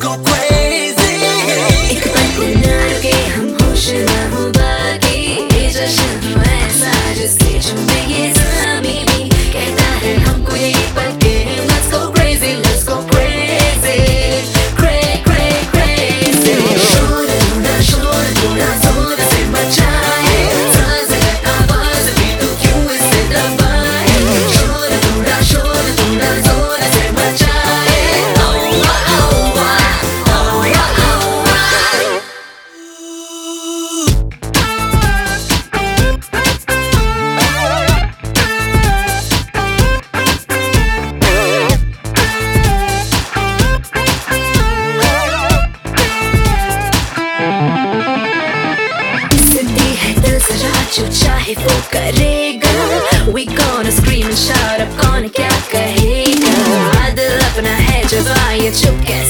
go crazy. हम होश ना जश्न ऐसा जिसके चुम्बे ये समी भी हमको ये पल सजा जो चाहे वो करेगा। We gonna scream and shout अब कौन क्या कहेगा? आदल अपना है जब आए चुप, कैसे